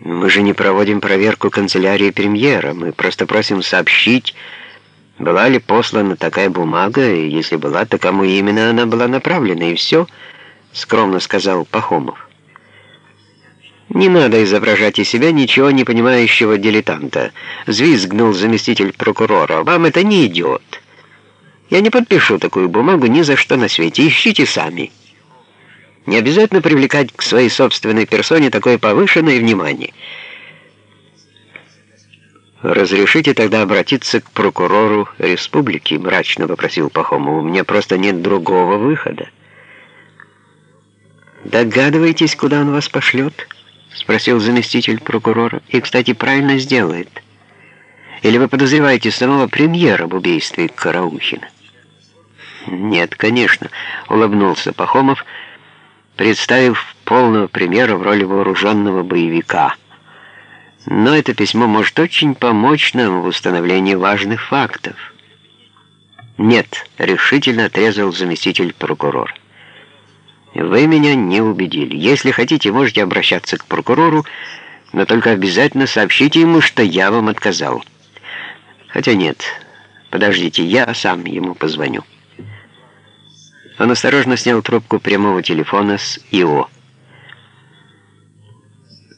Мы же не проводим проверку канцелярии премьера. Мы просто просим сообщить, была ли послана такая бумага, и если была, то кому именно она была направлена, и все, — скромно сказал Пахомов. «Не надо изображать из себя ничего не понимающего дилетанта», — взвизгнул заместитель прокурора. «Вам это не идет. Я не подпишу такую бумагу ни за что на свете. Ищите сами». Не обязательно привлекать к своей собственной персоне такое повышенное внимание. «Разрешите тогда обратиться к прокурору республики?» — мрачно попросил Пахомов. «У меня просто нет другого выхода». «Догадываетесь, куда он вас пошлет?» — спросил заместитель прокурора. «И, кстати, правильно сделает. Или вы подозреваете самого премьера в убийстве Караухина?» «Нет, конечно», — улыбнулся Пахомов, — представив полного примера в роли вооруженного боевика. Но это письмо может очень помочь нам в установлении важных фактов. «Нет», — решительно отрезал заместитель прокурора. «Вы меня не убедили. Если хотите, можете обращаться к прокурору, но только обязательно сообщите ему, что я вам отказал. Хотя нет, подождите, я сам ему позвоню». Он осторожно снял трубку прямого телефона с ИО.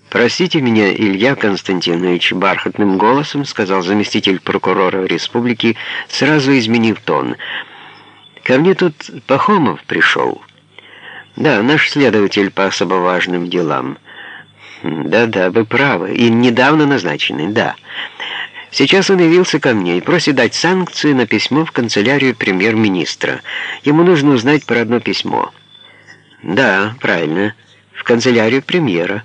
«Простите меня, Илья Константинович», — бархатным голосом сказал заместитель прокурора республики, сразу изменив тон. «Ко мне тут Пахомов пришел. Да, наш следователь по особо важным делам. Да-да, вы правы, и недавно назначенный, да». Сейчас он явился ко мне и просит дать санкции на письмо в канцелярию премьер-министра. Ему нужно узнать про одно письмо. Да, правильно, в канцелярию премьера.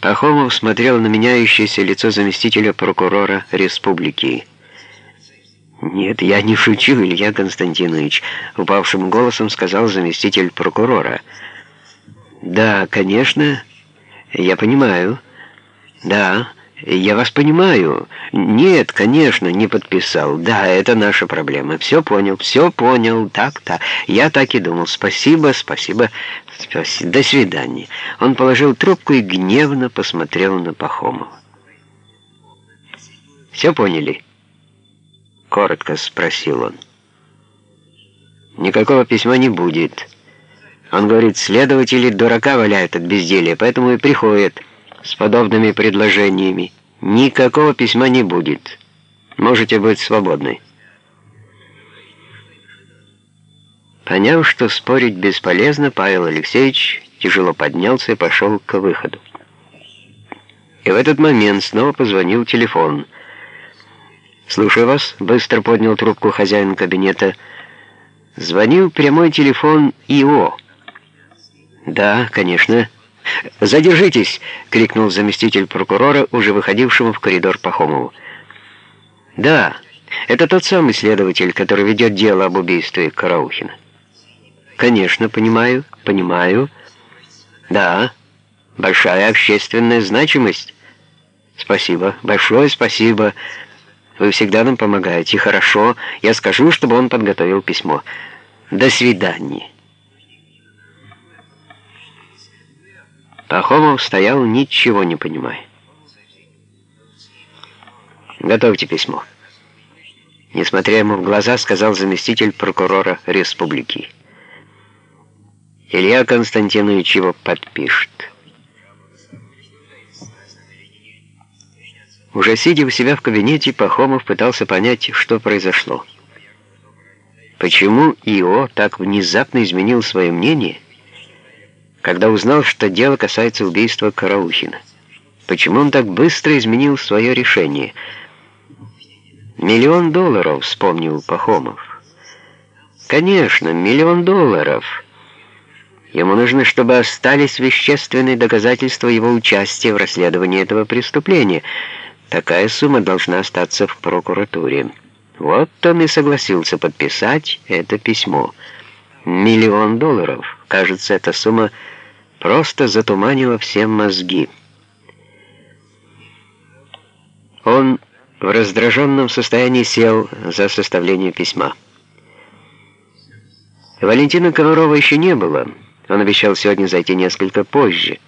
Пахомов смотрел на меняющееся лицо заместителя прокурора республики. «Нет, я не шучу, Илья Константинович», — упавшим голосом сказал заместитель прокурора. «Да, конечно, я понимаю. Да». «Я вас понимаю. Нет, конечно, не подписал. Да, это наша проблема. Все понял, все понял. Так-то. Я так и думал. Спасибо, спасибо. До свидания». Он положил трубку и гневно посмотрел на Пахомова. «Все поняли?» Коротко спросил он. «Никакого письма не будет». Он говорит, следователи дурака валяют от безделия, поэтому и приходят с подобными предложениями. Никакого письма не будет. Можете быть свободны. Поняв, что спорить бесполезно, Павел Алексеевич тяжело поднялся и пошел к выходу. И в этот момент снова позвонил телефон. «Слушаю вас», — быстро поднял трубку хозяин кабинета. «Звонил прямой телефон ИО». «Да, конечно». «Задержитесь!» — крикнул заместитель прокурора, уже выходившему в коридор Пахомову. «Да, это тот самый следователь, который ведет дело об убийстве Караухина». «Конечно, понимаю, понимаю. Да, большая общественная значимость. Спасибо, большое спасибо. Вы всегда нам помогаете. Хорошо, я скажу, чтобы он подготовил письмо. До свидания». Пахомов стоял, ничего не понимая. «Готовьте письмо». Несмотря ему в глаза, сказал заместитель прокурора республики. Илья Константинович его подпишет. Уже сидя у себя в кабинете, Пахомов пытался понять, что произошло. Почему ИО так внезапно изменил свое мнение – когда узнал, что дело касается убийства Караухина. Почему он так быстро изменил свое решение? «Миллион долларов», — вспомнил Пахомов. «Конечно, миллион долларов. Ему нужно, чтобы остались вещественные доказательства его участия в расследовании этого преступления. Такая сумма должна остаться в прокуратуре». Вот он и согласился подписать это письмо. Миллион долларов. Кажется, эта сумма просто затуманила всем мозги. Он в раздраженном состоянии сел за составление письма. Валентина Комарова еще не было. Он обещал сегодня зайти несколько позже.